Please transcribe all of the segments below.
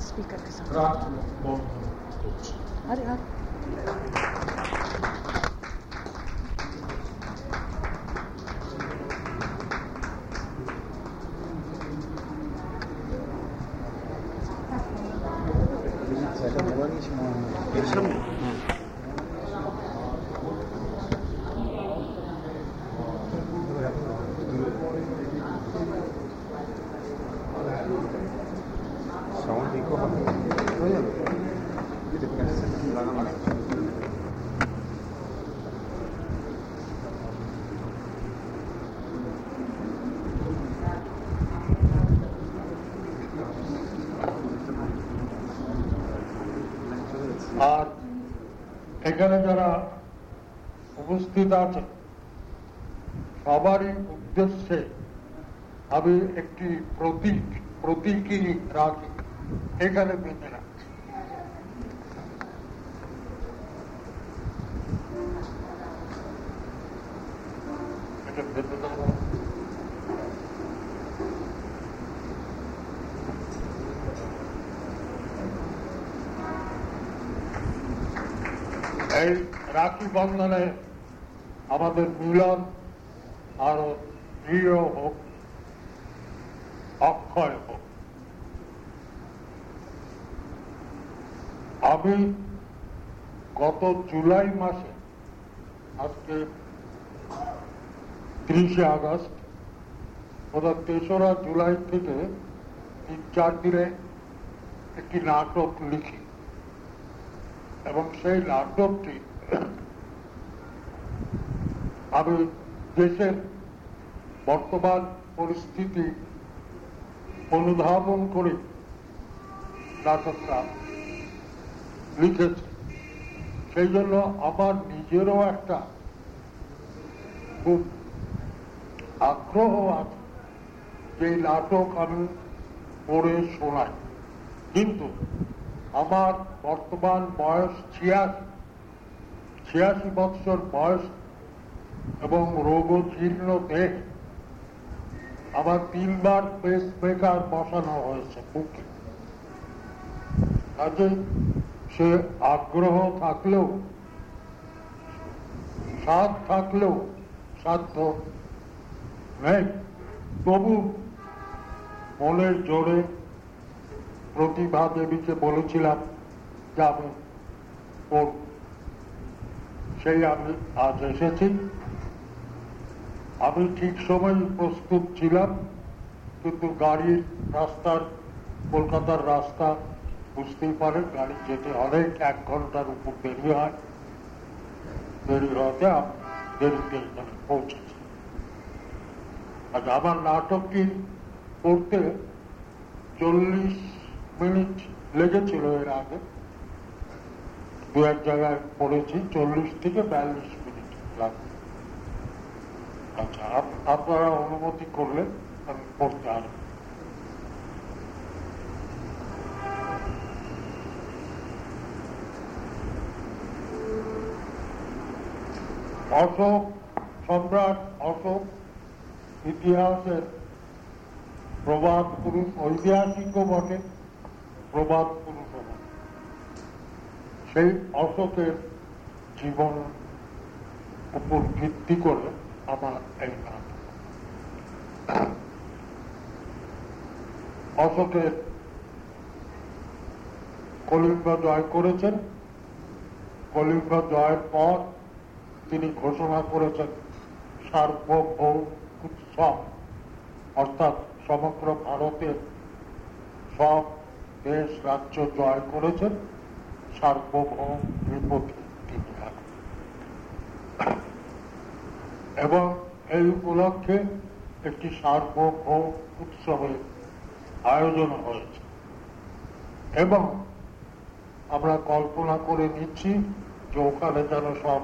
Speaker, Pratno bom točno. Arigato. এখানে যারা উপস্থিত আছে, সবারই উদ্দেশ্যে আমি একটি প্রতীক প্রতীকী রাখি। এখানে বেঁধে রাখছি এটা বেঁধে দেবো। এই রাখি বন্ধনে আমাদের মিলন আরও দৃঢ় হোক, অক্ষয় হোক। আমি গত জুলাই মাসে, আজকে ত্রিশে আগস্ট ওদের তেসরা জুলাই থেকে তিন চার দিনে একটি নাটক লিখি। এবং সেই নাটকটি আমি দেশের বর্তমান পরিস্থিতি অনুধাবন করে নাটকটা লিখেছি। সেই জন্য আমার নিজেরও একটা খুব আগ্রহ আছে যে নাটক আমি পড়ে শোনাই। কিন্তু আমার বর্তমান বয়স ছিয়াশি। ছিয়াশি বৎসর বয়স এবং রোগ জীর্ণ দেহ। আমার তিনবার পেস মেকার বসানো হয়েছে বুকে। কাজে সে আগ্রহ থাকলেও সাধ থাকলেও সাধ্য নেই। তবু মনের জোরে প্রতিভা দেবীকে বলেছিলাম যে আমি। সেই আমি আজ এসেছি। আমি ঠিক সময় প্রস্তুত ছিলাম, কিন্তু গাড়ির রাস্তার, কলকাতার রাস্তা বুঝতেই পারে, গাড়ি যেতে অনেক এক ঘণ্টার উপর দেরি হয়। দেরি হতে আমি দেরিতে এখানে পৌঁছেছি। আজ আমার নাটকটি পড়তে চল্লিশ মিনিট লেগেছিল এর আগে। দু এক জায়গায় পড়েছি, চল্লিশ থেকে বিয়াল্লিশ মিনিট লাগবে। আচ্ছা আপনারা অনুমতি করলে আমি পড়তে আরম্ভ অশোক, সম্রাট অশোক, ইতিহাসের প্রবাদ পুরুষ ঐতিহাসিকও বটে। প্রবাদ পুরুষও বটে সেই অশোকের জীবন উপর ভিত্তি করে আমার এই নাটক অশোকের কলিঙ্গ জয় করেছেন। কলিঙ্গ জয়ের পর তিনি ঘোষণা করেছেন সার্বভৌম উৎসব অর্থাৎ সমগ্র ভারতের সব দেশ, রাজ্য জয় করেছেন সার্বভৌম রিপোর্ট এবং এই উপলক্ষে একটি সার্বভৌম উৎসবের আয়োজন হয়েছে। এবং আমরা কল্পনা করে নিচ্ছি যে ওখানে যেন সব,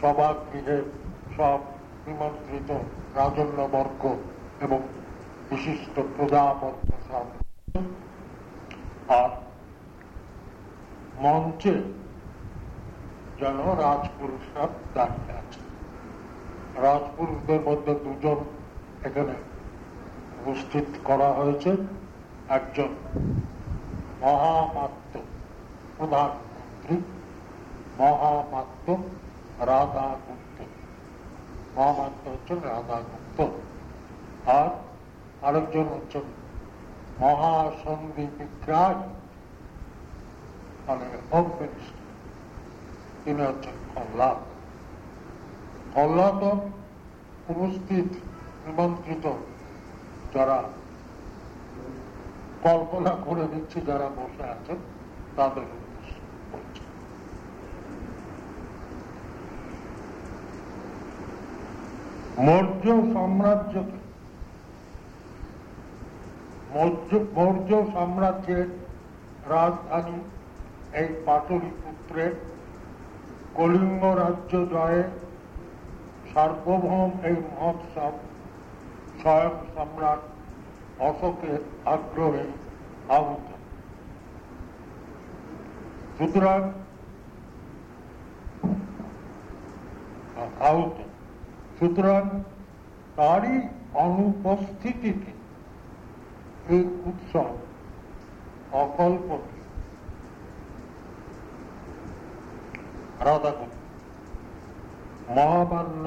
সভাগৃহে সব নিমন্ত্রিত রাজন্যবর্গ এবং বিশিষ্ট প্রজাবর্গ সব আর মঞ্চে যেন রাজপুরুষরা দাঁড়িয়ে আছে। রাজপুরুষদের মধ্যে দুজন এখানে উপস্থিত করা হয়েছে। একজন মহামাত্য প্রধানমন্ত্রী, মহামাত্য রাধা গুপ্ত মহামাত্য হচ্ছেন রাধাগুপ্ত। আর আরেকজন হচ্ছেন মহাসন্ধি বিগ্রাহ মানে হোম মিনিস্টার তিনি হচ্ছেন কল্লাদ কল্লাদ উপস্থিত, নিমন্ত্রিত যারা কল্পনা করে দিচ্ছি যারা বসে আছেন, তাদের মৌর্য সাম্রাজ্যকে মৌর্য সাম্রাজ্যের রাজধানী এই পাটলিপুত্রের কলিঙ্গ রাজ্য জয়ে সার্বভৌম এই মহোৎসব স্বয়ং সম্রাট অশোকের আগ্রহে আহত। সুতরাং আহত। সুতরাং তারই অনুপস্থিতিতে এই উৎসব অকল্পনীয়। রাধাকুণ্ড মহামান্য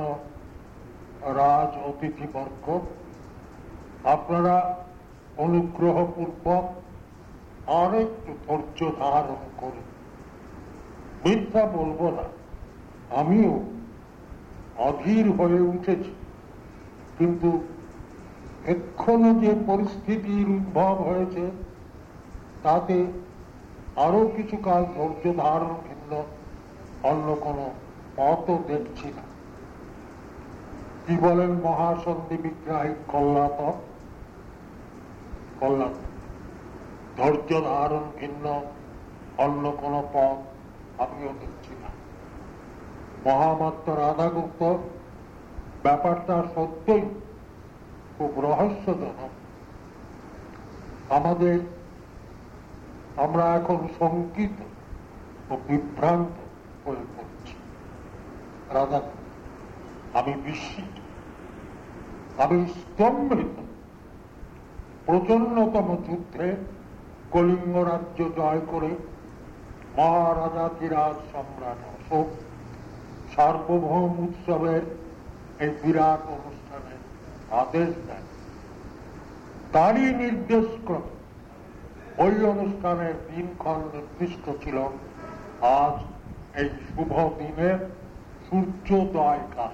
রাজ অতিথিবর্গ আপনারা অনুগ্রহপূর্বক আর একটু ধৈর্য ধারণ করুন মিথ্যা বলব না, আমিও অধীর হয়ে উঠেছি, কিন্তু এক্ষণে যে পরিস্থিতির উদ্ভব হয়েছে, তাতে আরও কিছু কাল ধৈর্য ধারণ ভিন্ন, অন্য কোনো পথও দেখছি না। কি বলেন মহাসন্ধি বিগ্রাহী কল্যাত কল্যাণ ধৈর্য ধারণ ভিন্ন, অন্য কোন পথ আমিও দেখছি না। মহামাত্র রাধাগুপ্ত, ব্যাপারটা সত্যই খুব রহস্যজনক। আমাদের, আমরা এখন শঙ্কিত ও বিভ্রান্ত হয়ে পড়ছি। রাধা আমি বিস্মিত। আমি স্তম্ভিত। প্রচন্নতম যুদ্ধে কলিঙ্গ রাজ্য জয় করে মহারাজাধিরাজ সম্রাট অশোক সার্বভৌম উৎসবের এই বিরাট অনুষ্ঠানে আদেশ দেন তারই নির্দেশ ক্রমে ওই অনুষ্ঠানের দিনক্ষণ নির্দিষ্ট ছিল। আজ এই শুভ দিনে সূর্যোদয় কাল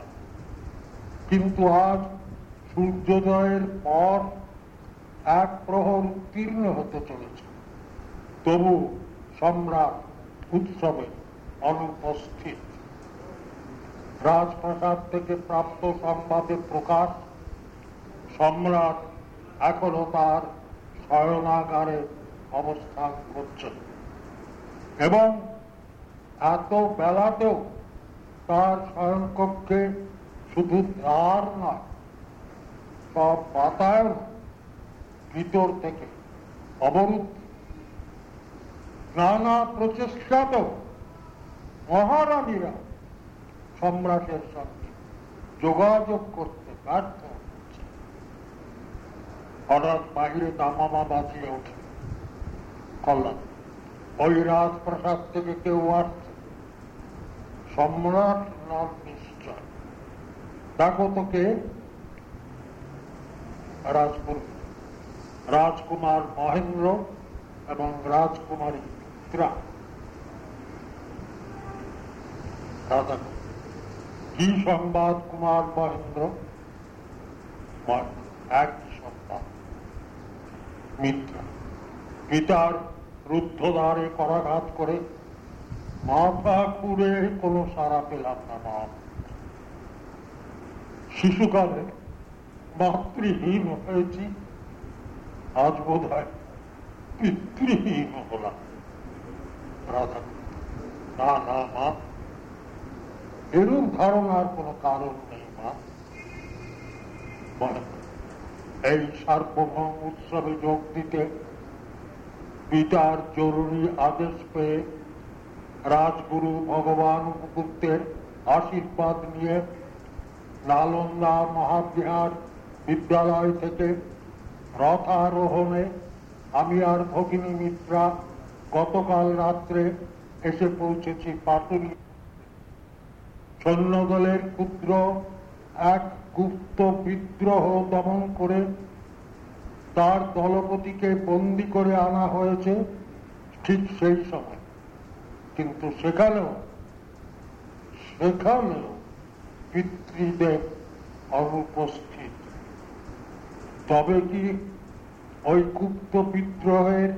কিন্তু আজ সূর্যোদয়ের পর এক প্রহর উত্তীর্ণ হতে চলেছে। তবু সম্রাট উৎসবে অনুপস্থিত। রাজপ্রাসাদ থেকে প্রাপ্ত সংবাদে প্রকাশ সম্রাট এখনও তার শয়নাগারে অবস্থান করছেন। এবং এত বেলাতেও তার শয়নকক্ষে শুধু দ্বার নয়, সব বাতায়ন ভিতর থেকে অবরুদ্ধ। নানা প্রচেষ্টাতেও মহারানীরা সম্রাটের সঙ্গে যোগাযোগ করতে ব্যর্থ। হঠাৎ বাহিরে দামামা বাজিয়ে ওঠে। কল্যাণ, ওই রাজপ্রাসাদ থেকে কেউ আসছে? সম্রাট নন নিশ্চয়? দেখো তোকে। রাজপুর রাজকুমার মহেন্দ্র এবং রাজকুমারী মিত্রা রাধা কি সংবাদ কুমার মহেন্দ্র, এক মিত্রা পিতার রুদ্ধদ্বারে করাঘাত করে মাথা খুঁড়ে কোনো সারা পেলাম না মা। শিশুকালে মাতৃহীন হয়েছি, আজ বোধ হয় পিতৃহীন হলাম। রাধা, না না, মা, এরূপ ধারণার কোন কারণ নেই মা। এই সার্বভৌম উৎসবে যোগ দিতে পিতার জরুরি আদেশ পেয়ে রাজগুরু ভগবান উপগুপ্তের আশীর্বাদ নিয়ে নালন্দা মহাবিহার বিদ্যালয় থেকে রথারোহণে আমি আর ভগিনী মিত্রা গতকাল রাত্রে এসে পৌঁছেছি পাটুলি। সৈন্যদলের ক্ষুদ্র এক গুপ্ত বিদ্রোহ দমন করে তার দলপতিকে বন্দি করে আনা হয়েছে ঠিক সেই সময়। কিন্তু সেখানেও সেখানেও পিতৃদেব অনুপস্থিত। তবে কি ওই গুপ্ত বিদ্রোহের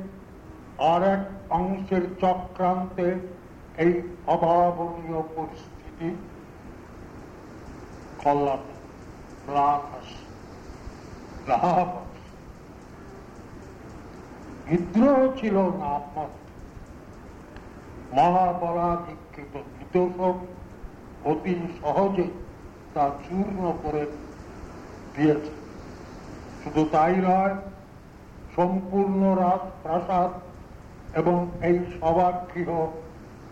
আর এক অংশের চক্রান্তে এই অভাবনীয় পরিস্থিতি? কল্যাণ। বিদ্রোহ ছিল অতি সহজে তা চূর্ণ করে দিয়েছে। শুধু তাই নয়, সম্পূর্ণ রাজ প্রাসাদ এবং এই সভাগৃহ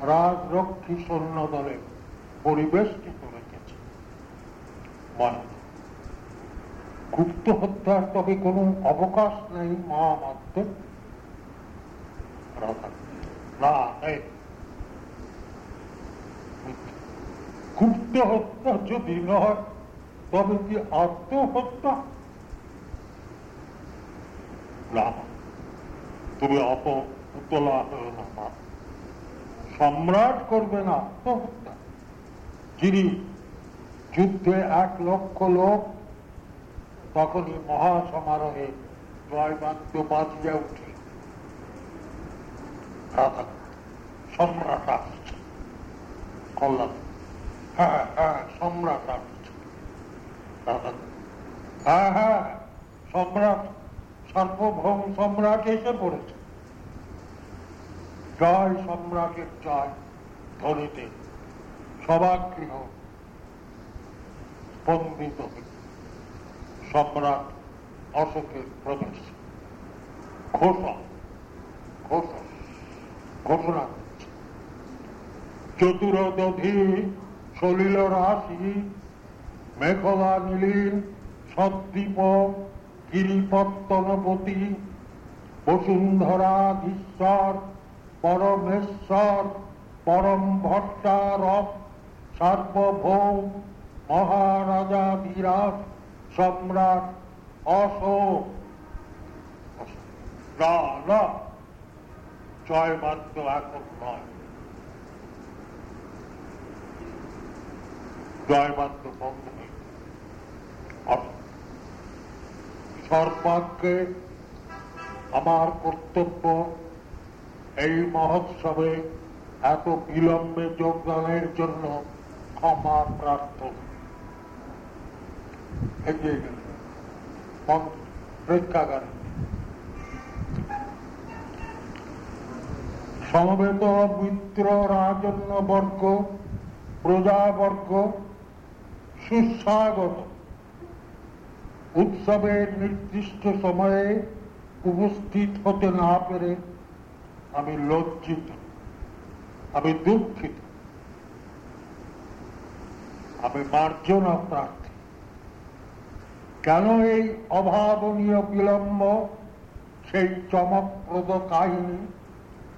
রাজরক্ষী সৈন্য দলে পরিবেষ্টিত রেখেছে। মানে গুপ্ত হত্যার তবে কোন অবকাশ নেই মহামাত্র না গুপ্ত হত্যা যদি নয়, তবে কি আত্মহত্যা? তুমি অত উতলা হয়ে না সম্রাট করবেন আত্মহত্যা। যিনি যুদ্ধে এক লক্ষ লোক তখনই মহাসমারোহে জয়বাদ্য বাজিয়া উঠে। সম্রাট আসছে। কল্যাণ হ্যাঁ হ্যাঁ সম্রাট আসছে। হ্যাঁ হ্যাঁ সম্রাট, সার্বভৌম সম্রাট এসে পড়েছে। জয় সম্রাটের জয়, ধ্বনিতে সভাগৃহ স্পন্দিত সম্রাট অশোকের প্রবেশ। ঘোষণা ঘোষণা ঘোষণা। চতুরদধি সলিল রাশি মেঘলা নীলীন সদ্দীপ গিরিপত্তনপতি, বসুন্ধরাধীশ্বর, পরমেশ্বর, পরম ভট্টারব সার্বভৌম মহারাজা বিরাট সম্রাট অশোক। জয় মাত্র এখন নয়। জয় মাত্র বন্ধ সর্বাগ্যে আমার কর্তব্য এই মহোৎসবে এত বিলম্বে যোগদানের জন্য ক্ষমা প্রার্থনা। এগিয়ে গেল। প্রেক্ষাগারে সমবেত মিত্র রাজন্য বর্গ প্রজাবর্গ, সুস্বাগত। উৎসবের নির্দিষ্ট সময়ে উপস্থিত হতে না পেরে আমি লজ্জিত, আমি দুঃখিত। আমি মার্জনা প্রার্থী কেন এই অভাবনীয় বিলম্ব, সেই চমকপ্রদ কাহিনী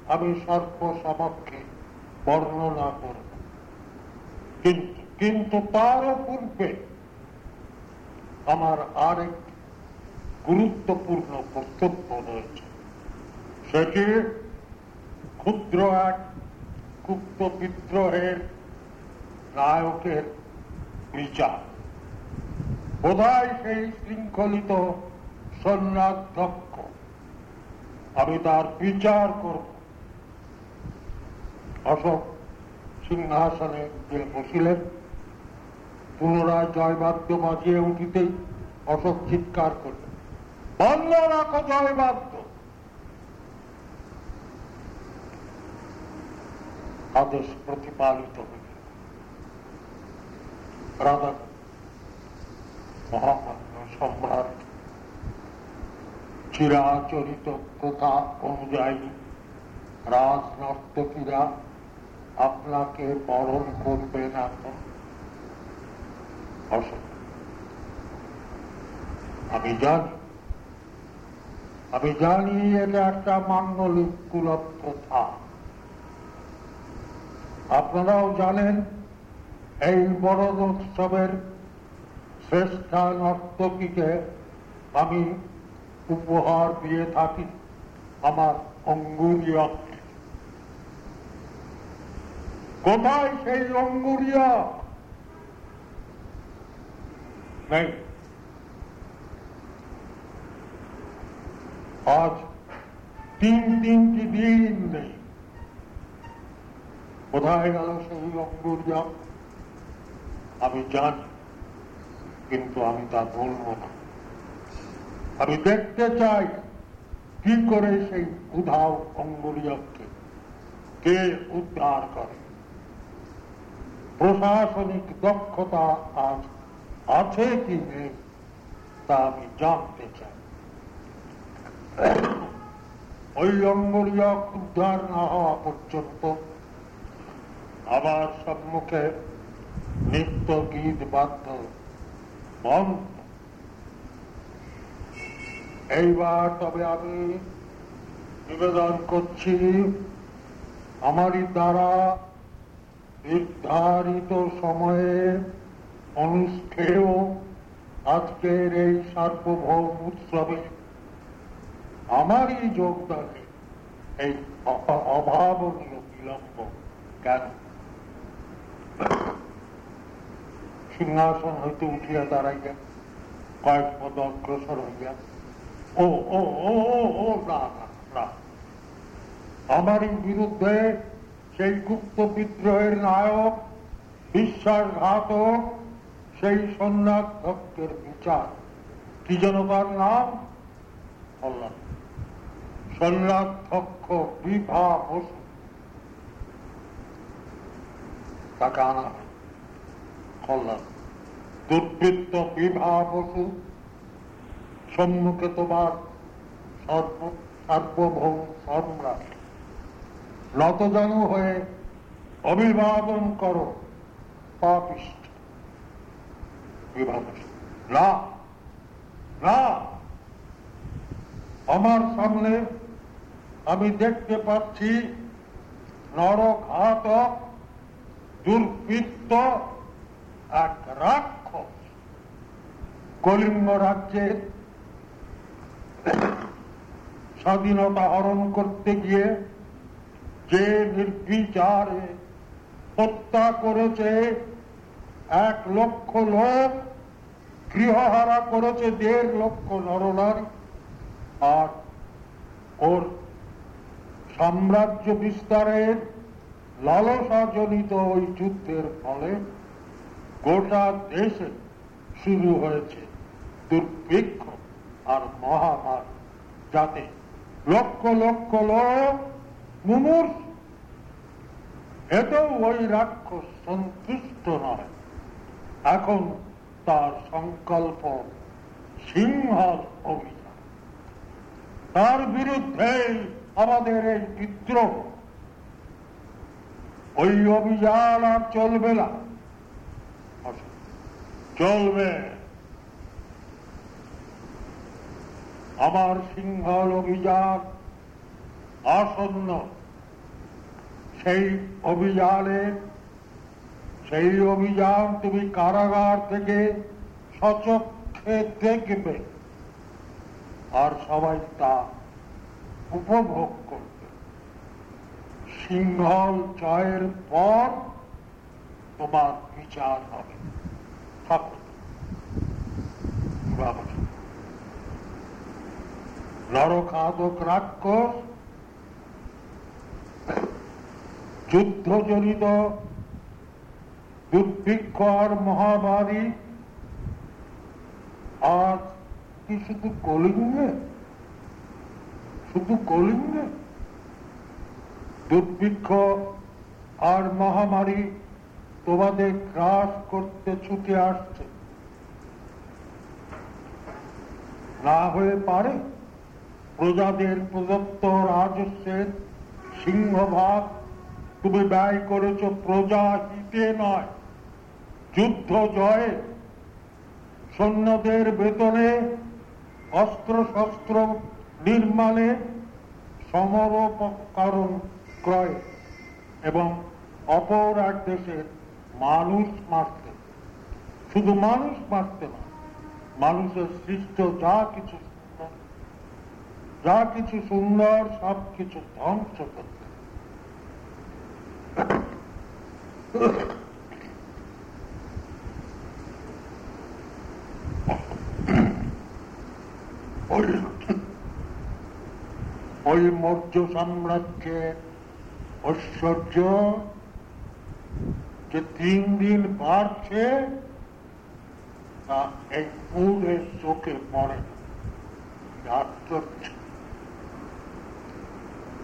আমি সর্বসমক্ষে বর্ণনা করব। কিন্তু কিন্তু তারও পূর্বে আমার আরেক গুরুত্বপূর্ণ কর্তব্য রয়েছে। সেটি ক্ষুদ্র এক গুপ্ত বিদ্রোহের নায়কের বিচার। বোধহয় সেই শৃঙ্খলিত সন্ন্যাধ্যক্ষ আমি তার বিচার করব। অশোক সিংহাসনে যে বসিলেন। পুনরায় জয়বাদ্য বাজিয়ে উঠিতেই অশোক চিৎকার করলেন, বন্ধ রাখো জয়বাদ্য! আদেশ প্রতিপালিত হইল। রাধা মহামান্য সম্রাট। চিরাচরিত প্রথা অনুযায়ী রাজনর্তকীরা আপনাকে বরণ করবে না আমি জানি আমি জানি এটা একটা মাঙ্গলিক কুলভ প্রথা আপনারাও জানেন, এই বড় উৎসবের শ্রেষ্ঠা নর্তকীকে আমি উপহার দিয়ে থাকি আমার অঙ্গুরিয়া। কোথায় সেই অঙ্গুরিয়া? নেই। আজ তিন তিনটি দিন নেই। কোথায় গেল সেই অঙ্গুরিয়া? আমি জানি। কিন্তু আমি তা বলব না। আমি দেখতে চাই কি করে সেই উধাও অঙ্গুরিয়াকে কে উদ্ধার করে। প্রশাসনিক দক্ষতা আজ আছে কি নেই, তা আমি জানতে চাই। ওই অঙ্গুরিয়া উদ্ধার না হওয়া পর্যন্ত আমার সম্মুখে নিত্য গীত বাধ্য বন্ধ এইবার তবে আমি নিবেদন করছি, আমারই দ্বারা নির্ধারিত সময়ে অনুষ্ঠেয় আজকের এই সার্বভৌম উৎসবে আমারই যোগদানে এই অভাবনীয় বিলম্ব কেন? সিংহাসন হইতে উঠিয়া দাঁড়াইয়া কয়েক পদ অগ্রসর হইয়া, ও ও ও ও না না আমারই বিরুদ্ধে সেই গুপ্ত বিদ্রোহের নায়ক, বিশ্বাসঘাতক, সেই সন্ন্যাসভক্তের বিচার। কি যেন তার নাম? সন্ন্যাসভক্ষ বিভা বসু। তাকে আনা সম্মুখে তোমার সার্বভৌম সম্রাট। নতজানু হয়ে অভিবাদন করো না আমার সামনে আমি দেখতে পাচ্ছি নরঘাতক, দুর্বৃত্ত এক রাক্ষস কলিঙ্গ রাজ্যের স্বাধীনতা হরণ করতে গিয়ে যে নির্বিচারে হত্যা করেছে, এক লক্ষ লোক, গৃহহারা করেছে দেড় লক্ষ নরনারী, আর ওর সাম্রাজ্য বিস্তারের লালসাজনিত ওই যুদ্ধের ফলে গোটা দেশে শুরু হয়েছে দুর্ভিক্ষ আর মহামারী। যাতে লক্ষ লক্ষ লোক মুমূর এতেও ওই রাক্ষস সন্তুষ্ট নয়। এখন তার সংকল্প সিংহল অভিযান তার বিরুদ্ধে আমাদের এই বিদ্রোহ। ওই অভিযান আর চলবে না। চলবে। আমার সিংহল অভিযান আসন্ন। সেই অভিযানে সেই অভিযান তুমি কারাগার থেকে সচক্ষে দেখবে। আর সবাই তা উপভোগ করবে। সিংহল জয়ের পর তোমার বিচার হবে। ঠাকুর নরকাদক রাক্ষস যুদ্ধজনিত দুর্ভিক্ষ আর মহামারী আর কি শুধু কলিঙ্গে শুধু কলিঙ্গে দুর্ভিক্ষ আর মহামারী তোমাদের গ্রাস করতে ছুটে আসছে। না হয়ে পারে প্রজাদের প্রদত্ত রাজস্বের সিংহভাগ। তুমি ব্যয় করেছ প্রজা হিতে নয়, যুদ্ধ জয়ে। সৈন্যদের বেতনে অস্ত্র শস্ত্র নির্মাণে সমরোপকরণ ক্রয় এবং অপর এক দেশের মানুষ মারতে। শুধু মানুষ মারতে না, মানুষের সৃষ্ট যা কিছু যা কিছু সুন্দর সব কিছু ধ্বংস করতে। ওই মৌর্য সাম্রাজ্যের ঐশ্বর্য যে তিন দিন বাড়ছে, তা এই পুরের চোখে পড়ে আশ্চর্য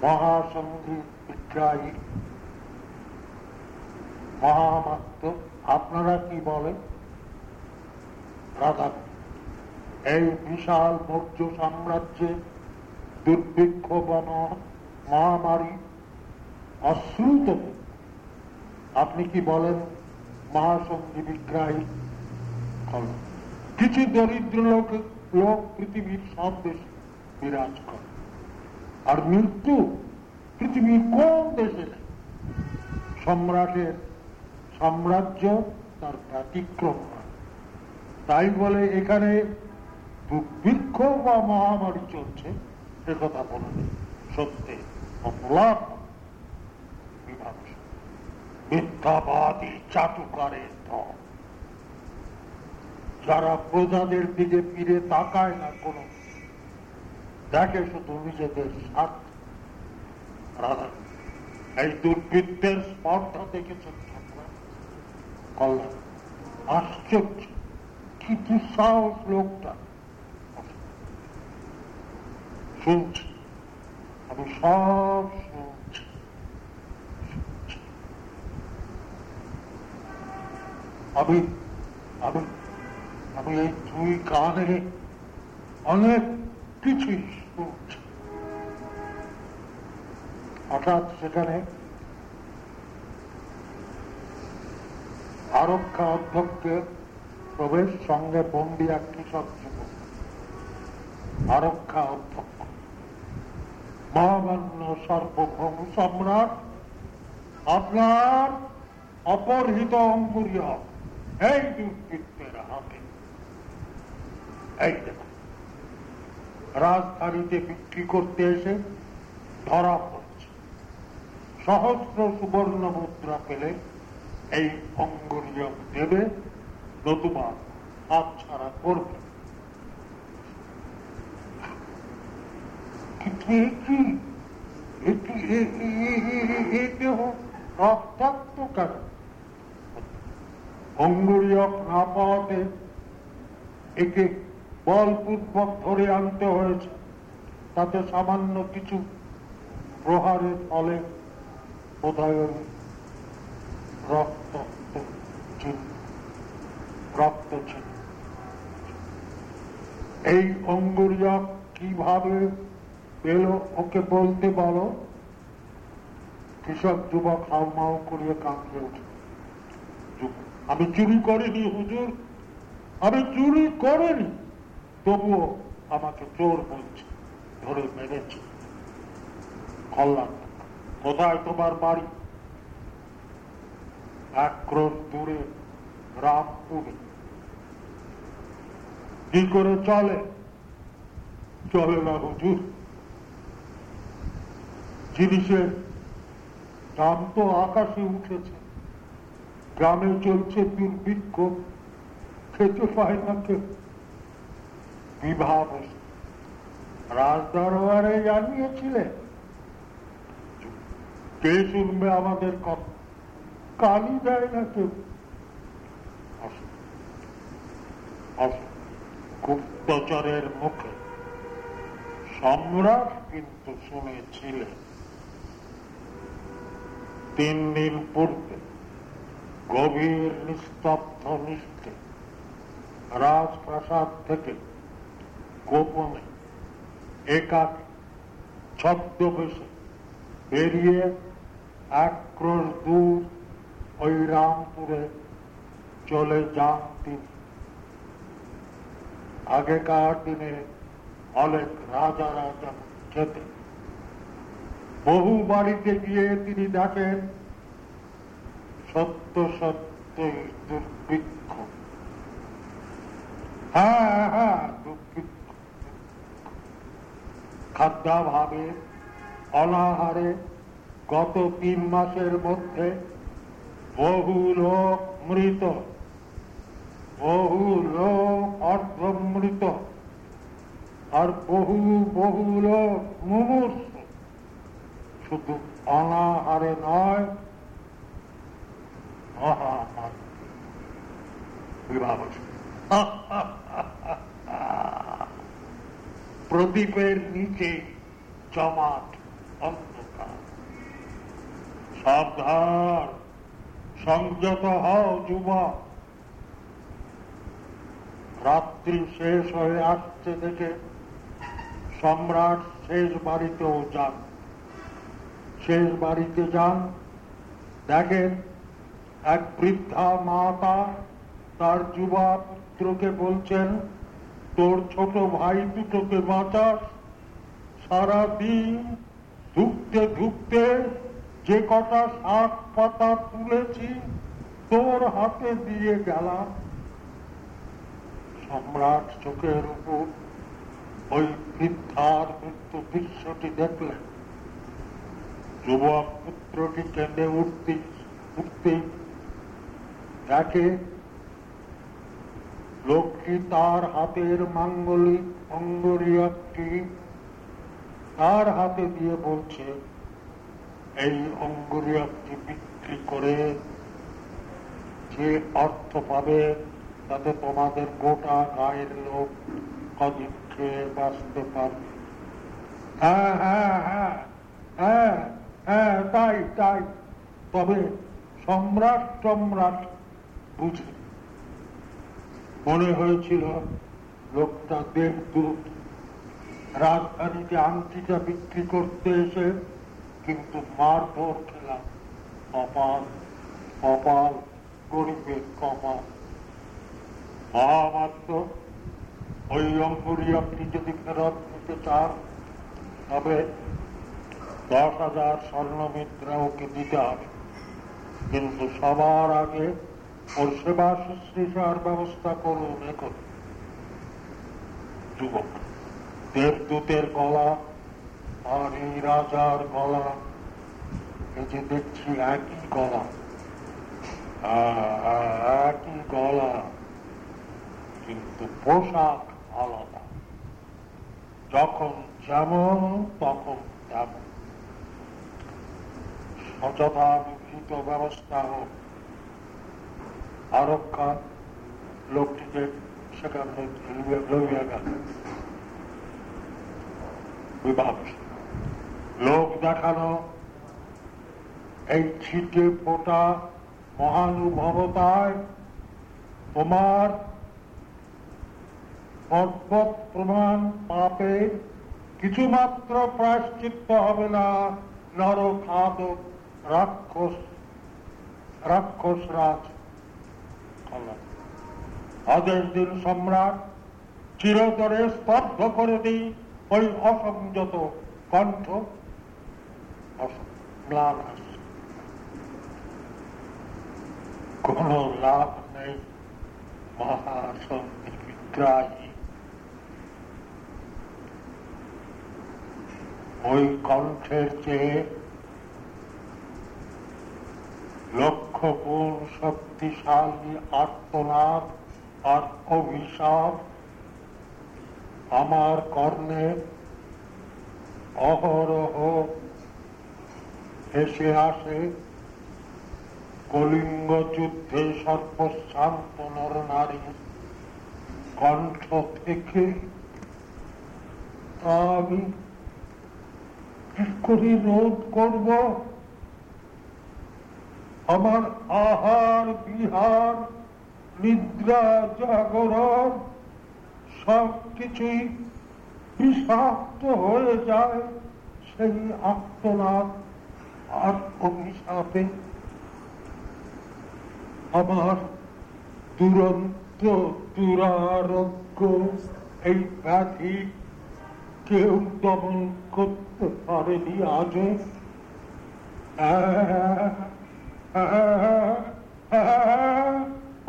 মহাসংগীত বিগ্রাহী মহামাত্র আপনারা কি বলেন? রাধা এই বিশাল মৌর্য সাম্রাজ্যে দুর্ভিক্ষ বন মহামারী অশ্রুত আপনি কি বলেন? মহাসন্ধি বিগ্রাহী কিছু দরিদ্র লোক লোক পৃথিবীর সব দেশে বিরাজ করে। আর মৃত্যু পৃথিবীর কোন দেশে সম্রাটের সাম্রাজ্য তার ব্যতিক্রম তাই বলে এখানে দুর্ভিক্ষ বা মহামারী চলছে, সে কথা বলেন। সত্যি অপলাপ মিথ্যাবাদী চাটুকারের দল। যারা প্রজাদের দিকে ফিরে তাকায় না কোন, দেখে শুধু নিজেদের স্বার্থ। এই দুর্বৃত্তের স্পর্ধা দেখেছেন আশ্চর্য, কি দুঃসাহস লোকটা। শুনছি, আমি সব শুনছি। আমি আমি আমি এই দুই কানে অনেক কিছুই শুনছি। হঠাৎ সেখানে আরক্ষা অধ্যক্ষের প্রবেশ সঙ্গে বন্দি এক কৃষক যুবক আরক্ষা অধ্যক্ষ, মহামান্য সর্বভৌম সম্রাট, আপনার অপরহিত অঙ্গুরীয় দুর্বৃত্তের হাতে এই দেখুন রাজধানীতে বিক্রি করতে এসে ধরা পড়ছে সহস্র সুবর্ণ মুদ্রা পেলে এই অঙ্গুরীয় দেবে নতুবা হাত ছাড়া করবে রক্তাক্ত কেন অঙ্গুরীয় না পাওয়াতে একে বলপূর্বক ধরে আনতে হয়েছে। তাতে সামান্য কিছু প্রহারের ফলে বোধহয় রক্ত রক্ত ছিল এই অঙ্গুরিয়া কীভাবে পেল, ওকে বলতে বলো? কৃষক, যুবক, হাউমাউ করিয়ে কাঁদতে উঠে আমি চুরি করিনি, হুজুর। আমি চুরি করিনি। তবুও আমাকে চোর বলছে, ধরে মেরেছে। কল্যাণ কোথায় তোমার বাড়ি? এক দূরে রামপুরে কি করে চলে? চলে না, হুজুর। জিনিসের দাম তো আকাশে উঠেছে। গ্রামে চলছে দুর্ভিক্ষ খেতে পায় না কেউ বিবাহ রাজদরবারে জানিয়েছিলেন কে শুনবে আমাদের কথা? কালি দেয় না কেউ। গুপ্তচরের মুখে। সম্রাট কিন্তু শুনেছিলেন তিন দিন পূর্বে গভীর নিস্তব্ধ নিষ্ঠে রাজপ্রাসাদ থেকে গোপনে, একাক, ছদ্মবেশে বেরিয়ে এক দূর ওই রামপুরে চলে যান তিনি। আগেকার দিনে অনেক রাজারা যেমন যেতেন বহু বাড়িতে গিয়ে তিনি দেখেন সত্য সত্য দুর্ভিক্ষ। হ্যাঁ হ্যাঁ খাদ্যাভাবে অনাহারে গত তিন মাসের মধ্যে বহু লোক মৃত, বহু লোক অর্ধমৃত, আর বহু বহু লোক মুমূর্ষ। শুধু অনাহারে নয় প্রদীপের নিচে জমাট অন্ধকার। সাবধান, সংযত হও যুবক। রাত্রি শেষ হয়ে আসছে দেখে সম্রাট শেষ বাড়িতেও যান। শেষ বাড়িতে যান, দেখেন এক বৃদ্ধা মাতা তার যুবা পুত্রকে বলছেন, তোর ছোট ভাই দুটোকে বাঁচাস। সারাদিন ধুকতে ধুকতে যে কটা শাক পাতা তুলেছি, তোর হাতে দিয়ে গেলাম। সম্রাট চোখের উপর ওই বৃদ্ধার মৃত্যু দৃশ্যটি দেখলেন। যুবক পুত্রটি কেঁদে উঠতে উঠতে দেখে লোকটি তার হাতের মাঙ্গলিক অঙ্গরিয়াটি তার হাতে দিয়ে বলছে, এই অঙ্গুরিয়াটি বিক্রি করে যে অর্থ পাবে, তাতে তোমাদের গোটা গায়ের লোক কদিন খেয়ে বাঁচতে পারবে। হ্যাঁ হ্যাঁ হ্যাঁ হ্যাঁ হ্যাঁ তাই তাই। তবে সম্রাট সম্রাট বুঝে। মনে হয়েছিল লোকটা দেবদূত রাজধানীতে আংটিটা বিক্রি করতে এসে কিন্তু মারধর খেলাম। কপাল কপাল গরিবের কপাল। মহামাত্র ওই অঙ্কুরি আপনি যদি ফেরত নিতে চান, তবে দশ হাজার স্বর্ণমিত্রা ওকে দিতে হবে। কিন্তু সবার আগে ওর সেবা শুশ্রূষার ব্যবস্থা করুন এখন। যুবক দেবদূতের গলা আর এই রাজার গলা, এই যে দেখছি একই গলা। একই গলা, কিন্তু পোশাক আলাদা। যখন যেমন, তখন তেমন। সচেতন ব্যবস্থা হোক। আরক্ষা লোকটিকে সেখানে লইয়া গেল। লোক দেখানো এই ছিটে ফোটা মহানুভবতায় তোমার অদ্ভুত প্রমাণ পাপে কিছুমাত্র প্রায়শ্চিত্ত হবে না নর খাদক রাক্ষস রাক্ষস রাজ আদেশ দিন সম্রাট চিরতরে স্তব্ধ করে দিই ওই অসংযত কণ্ঠ। কোন লাভ নেই মহাসংগ্রাহী ওই কণ্ঠের চেয়ে লক্ষ গুণ শক্তিশালী আত্মনাথ আর আমার কর্ণে অহরহ এসে আসে কলিঙ্গ যুদ্ধে সর্বশান্ত নর নারী কণ্ঠ থেকে। আমি কি করে রোধ করব? আমার আহার, বিহার, নিদ্রা, জাগরণ, সব কিছুই বিষাক্ত হয়ে যায় সেই আত্মনাথ আর অভিশাপে। আমার দুরন্ত, দুরারোগ্য এই ব্যাধি কেউ দমন করতে পারেনি আজও।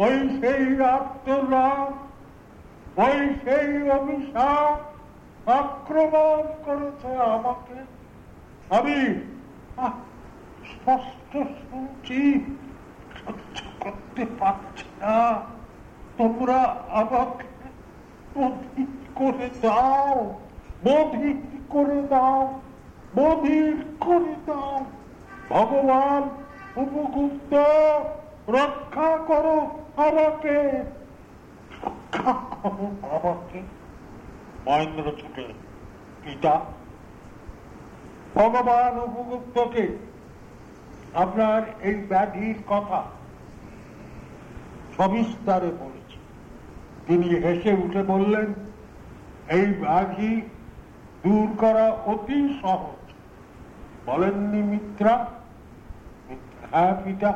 ওই সেই আত্মলাভ ওই সেই অভিশাপ আক্রমণ করেছে আমাকে। আমি স্পষ্ট শুনছি, সহ্য করতে পারছি না। তোমরা আমাকে বধির করে দাও, বধির করে দাও, বধির করে দাও। ভগবান উপগুপ্ত রক্ষা করো আমাকে। মহেন্দ্র ছুটে পিতা, ভগবান উপগুপ্তকে আপনার এই ব্যাধির কথা সবিস্তারে বলেছি। তিনি হেসে উঠে বললেন, এই ব্যাধি দূর করা অতি সহজ। বলেননি মিত্রা হ্যাঁ পিতা।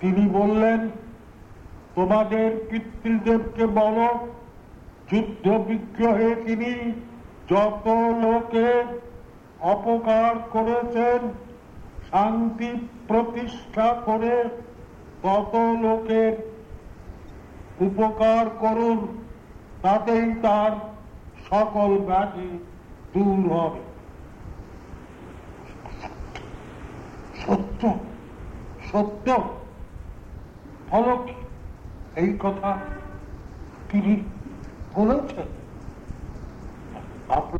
তিনি বললেন, তোমাদের পিতৃদেবকে বলো যুদ্ধ বিগ্রহে তিনি যত লোকের অপকার করেছেন, শান্তি প্রতিষ্ঠা করে তত লোকের উপকার করুন, তাতেই তার সকল ব্যাধি দূর হবে। সত্য সত্য ফলক এই কথা তিনি বলেছেন। আপনার